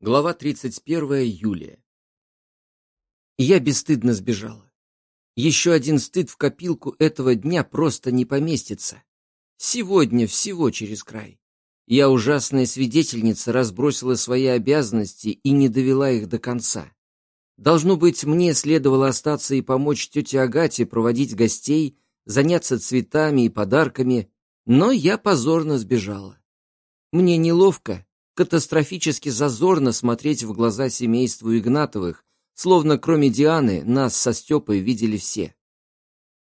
Глава 31 Юлия. Я бесстыдно сбежала. Еще один стыд в копилку этого дня просто не поместится. Сегодня всего через край. Я ужасная свидетельница разбросила свои обязанности и не довела их до конца. Должно быть, мне следовало остаться и помочь тете Агате проводить гостей, заняться цветами и подарками, но я позорно сбежала. Мне неловко, катастрофически зазорно смотреть в глаза семейству Игнатовых, словно кроме Дианы нас со Степой видели все.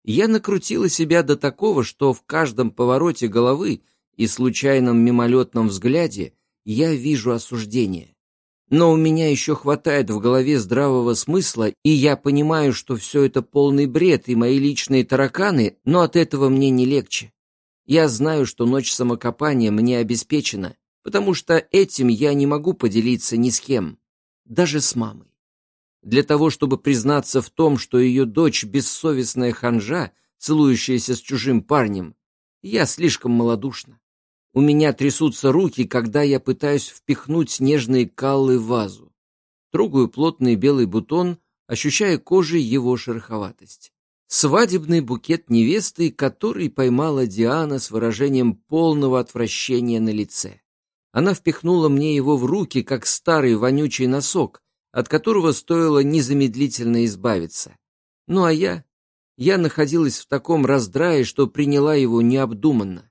Я накрутила себя до такого, что в каждом повороте головы и случайном мимолетном взгляде я вижу осуждение. Но у меня еще хватает в голове здравого смысла, и я понимаю, что все это полный бред и мои личные тараканы, но от этого мне не легче. Я знаю, что ночь самокопания мне обеспечена, потому что этим я не могу поделиться ни с кем, даже с мамой. Для того, чтобы признаться в том, что ее дочь бессовестная ханжа, целующаяся с чужим парнем, я слишком малодушна. У меня трясутся руки, когда я пытаюсь впихнуть нежные каллы в вазу. Трогаю плотный белый бутон, ощущая кожей его шероховатость. Свадебный букет невесты, который поймала Диана с выражением полного отвращения на лице. Она впихнула мне его в руки, как старый вонючий носок, от которого стоило незамедлительно избавиться. Ну а я... Я находилась в таком раздрае, что приняла его необдуманно.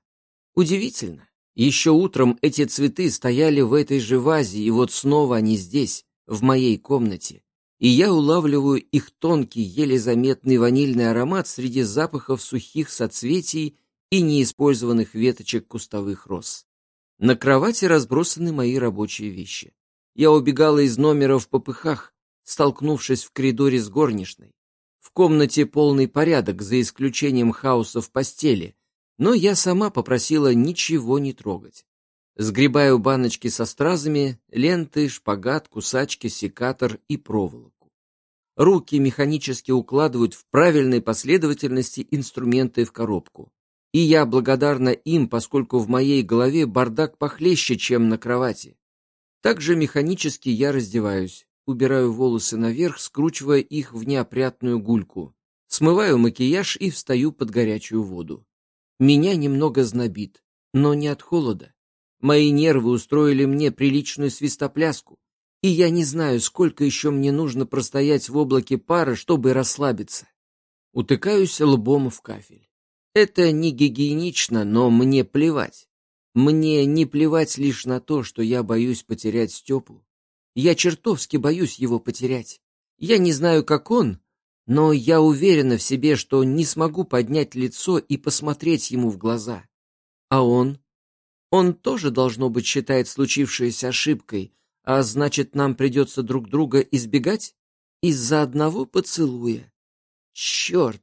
Удивительно. Еще утром эти цветы стояли в этой же вазе, и вот снова они здесь, в моей комнате. И я улавливаю их тонкий, еле заметный ванильный аромат среди запахов сухих соцветий и неиспользованных веточек кустовых роз. На кровати разбросаны мои рабочие вещи. Я убегала из номера в попыхах, столкнувшись в коридоре с горничной. В комнате полный порядок, за исключением хаоса в постели, но я сама попросила ничего не трогать. Сгребаю баночки со стразами, ленты, шпагат, кусачки, секатор и проволоку. Руки механически укладывают в правильной последовательности инструменты в коробку и я благодарна им, поскольку в моей голове бардак похлеще, чем на кровати. Также механически я раздеваюсь, убираю волосы наверх, скручивая их в неопрятную гульку, смываю макияж и встаю под горячую воду. Меня немного знобит, но не от холода. Мои нервы устроили мне приличную свистопляску, и я не знаю, сколько еще мне нужно простоять в облаке пара, чтобы расслабиться. Утыкаюсь лбом в кафель. Это не гигиенично, но мне плевать. Мне не плевать лишь на то, что я боюсь потерять Степу. Я чертовски боюсь его потерять. Я не знаю, как он, но я уверена в себе, что не смогу поднять лицо и посмотреть ему в глаза. А он? Он тоже, должно быть, считает случившееся ошибкой, а значит, нам придется друг друга избегать? Из-за одного поцелуя. Черт!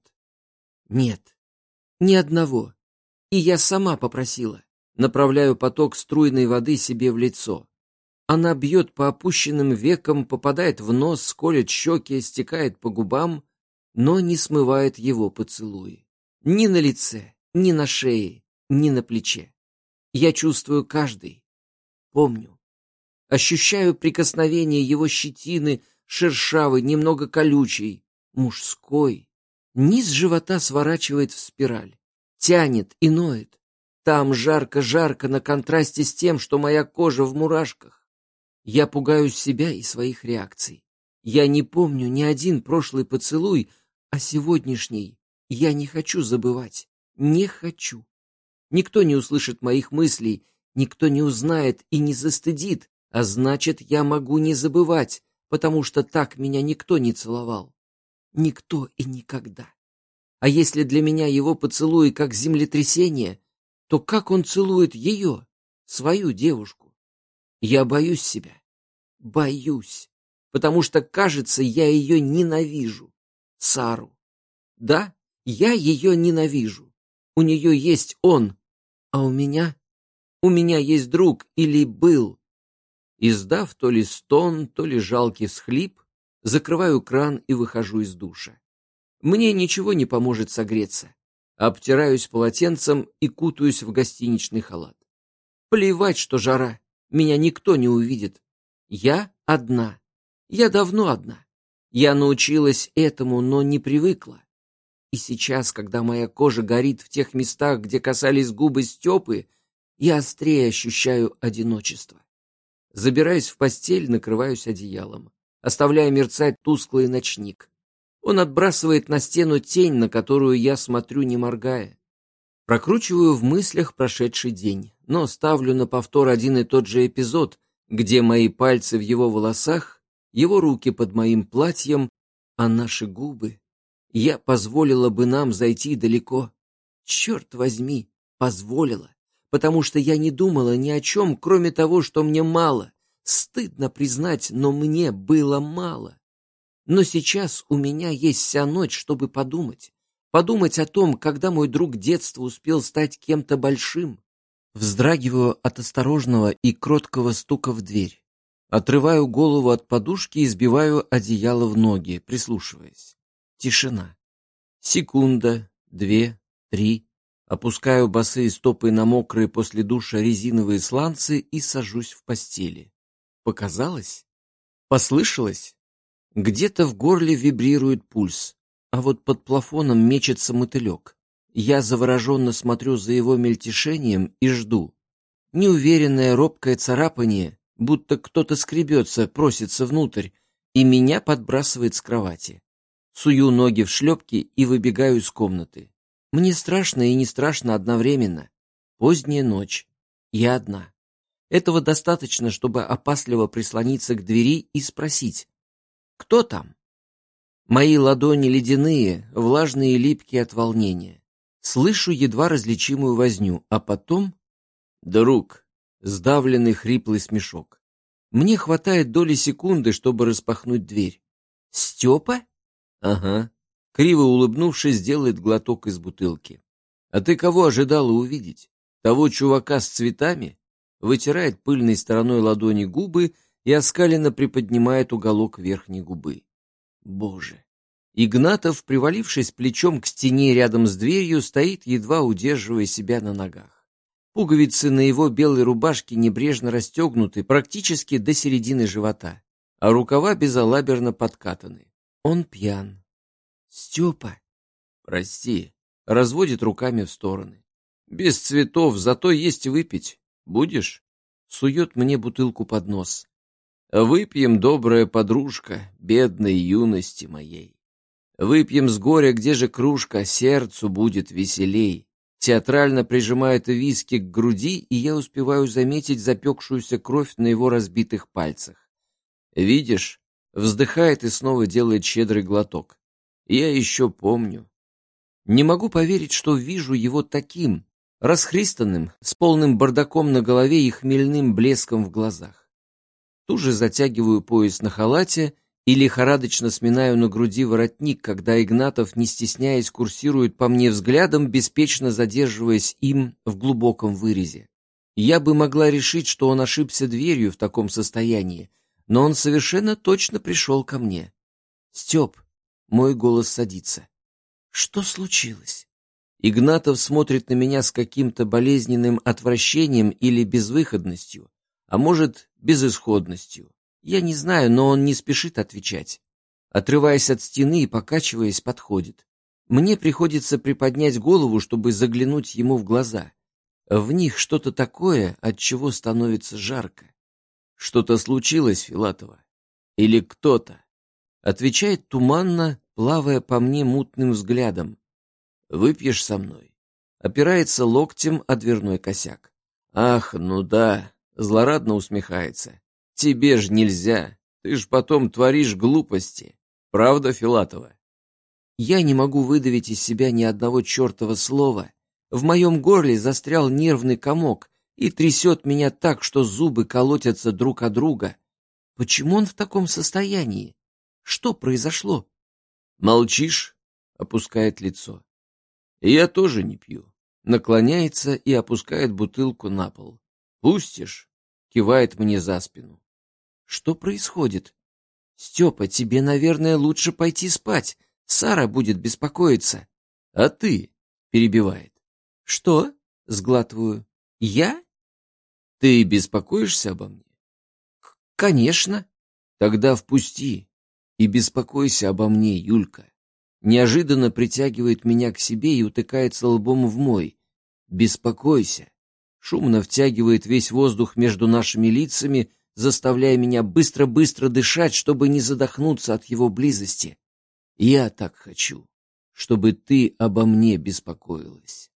Нет, ни одного. И я сама попросила. Направляю поток струйной воды себе в лицо. Она бьет по опущенным векам, попадает в нос, сколет щеки, стекает по губам, но не смывает его поцелуи. Ни на лице, ни на шее, ни на плече. Я чувствую каждый. Помню. Ощущаю прикосновение его щетины, шершавый, немного колючий, мужской. Низ живота сворачивает в спираль. Тянет и ноет. Там жарко-жарко на контрасте с тем, что моя кожа в мурашках. Я пугаюсь себя и своих реакций. Я не помню ни один прошлый поцелуй, а сегодняшний я не хочу забывать. Не хочу. Никто не услышит моих мыслей, никто не узнает и не застыдит, а значит, я могу не забывать, потому что так меня никто не целовал. Никто и никогда. А если для меня его поцелуи как землетрясение, то как он целует ее, свою девушку? Я боюсь себя. Боюсь. Потому что, кажется, я ее ненавижу. Сару. Да, я ее ненавижу. У нее есть он, а у меня... У меня есть друг или был. Издав то ли стон, то ли жалкий всхлип, закрываю кран и выхожу из душа. Мне ничего не поможет согреться. Обтираюсь полотенцем и кутаюсь в гостиничный халат. Плевать, что жара. Меня никто не увидит. Я одна. Я давно одна. Я научилась этому, но не привыкла. И сейчас, когда моя кожа горит в тех местах, где касались губы Степы, я острее ощущаю одиночество. Забираюсь в постель, накрываюсь одеялом, оставляя мерцать тусклый ночник. Он отбрасывает на стену тень, на которую я смотрю, не моргая. Прокручиваю в мыслях прошедший день, но ставлю на повтор один и тот же эпизод, где мои пальцы в его волосах, его руки под моим платьем, а наши губы. Я позволила бы нам зайти далеко. Черт возьми, позволила, потому что я не думала ни о чем, кроме того, что мне мало. Стыдно признать, но мне было мало. Но сейчас у меня есть вся ночь, чтобы подумать. Подумать о том, когда мой друг детства успел стать кем-то большим. Вздрагиваю от осторожного и кроткого стука в дверь. Отрываю голову от подушки и сбиваю одеяло в ноги, прислушиваясь. Тишина. Секунда, две, три. Опускаю босые стопы на мокрые после душа резиновые сланцы и сажусь в постели. Показалось? Послышалось? Где-то в горле вибрирует пульс а вот под плафоном мечется мотылек. Я завороженно смотрю за его мельтешением и жду. Неуверенное робкое царапание, будто кто-то скребется, просится внутрь, и меня подбрасывает с кровати. Сую ноги в шлепки и выбегаю из комнаты. Мне страшно и не страшно одновременно. Поздняя ночь. Я одна. Этого достаточно, чтобы опасливо прислониться к двери и спросить. «Кто там?» Мои ладони ледяные, влажные и липкие от волнения. Слышу едва различимую возню, а потом... Друг, сдавленный хриплый смешок. Мне хватает доли секунды, чтобы распахнуть дверь. Степа? Ага. Криво улыбнувшись, делает глоток из бутылки. А ты кого ожидала увидеть? Того чувака с цветами? Вытирает пыльной стороной ладони губы и оскаленно приподнимает уголок верхней губы. Боже! Игнатов, привалившись плечом к стене рядом с дверью, стоит, едва удерживая себя на ногах. Пуговицы на его белой рубашке небрежно расстегнуты практически до середины живота, а рукава безалаберно подкатаны. Он пьян. «Степа!» «Прости», — разводит руками в стороны. «Без цветов, зато есть выпить. Будешь?» Сует мне бутылку под нос. Выпьем, добрая подружка, бедной юности моей. Выпьем с горя, где же кружка, сердцу будет веселей. Театрально прижимает виски к груди, и я успеваю заметить запекшуюся кровь на его разбитых пальцах. Видишь, вздыхает и снова делает щедрый глоток. Я еще помню. Не могу поверить, что вижу его таким, расхристанным, с полным бардаком на голове и хмельным блеском в глазах. Тут же затягиваю пояс на халате и лихорадочно сминаю на груди воротник, когда Игнатов, не стесняясь, курсирует по мне взглядом, беспечно задерживаясь им в глубоком вырезе. Я бы могла решить, что он ошибся дверью в таком состоянии, но он совершенно точно пришел ко мне. «Степ!» — мой голос садится. «Что случилось?» Игнатов смотрит на меня с каким-то болезненным отвращением или безвыходностью, а может, безысходностью. Я не знаю, но он не спешит отвечать. Отрываясь от стены и покачиваясь, подходит. Мне приходится приподнять голову, чтобы заглянуть ему в глаза. В них что-то такое, от чего становится жарко. Что-то случилось, Филатова? Или кто-то? Отвечает туманно, плавая по мне мутным взглядом. Выпьешь со мной? Опирается локтем о дверной косяк. Ах, ну да, злорадно усмехается. «Тебе ж нельзя, ты ж потом творишь глупости. Правда, Филатова?» Я не могу выдавить из себя ни одного чертова слова. В моем горле застрял нервный комок и трясет меня так, что зубы колотятся друг о друга. Почему он в таком состоянии? Что произошло? «Молчишь?» — опускает лицо. «Я тоже не пью». Наклоняется и опускает бутылку на пол. «Пустишь?» кивает мне за спину. Что происходит? Степа, тебе, наверное, лучше пойти спать. Сара будет беспокоиться. А ты? Перебивает. Что? Сглатываю. Я? Ты беспокоишься обо мне? Конечно. Тогда впусти и беспокойся обо мне, Юлька. Неожиданно притягивает меня к себе и утыкается лбом в мой. Беспокойся. Шумно втягивает весь воздух между нашими лицами, заставляя меня быстро-быстро дышать, чтобы не задохнуться от его близости. Я так хочу, чтобы ты обо мне беспокоилась.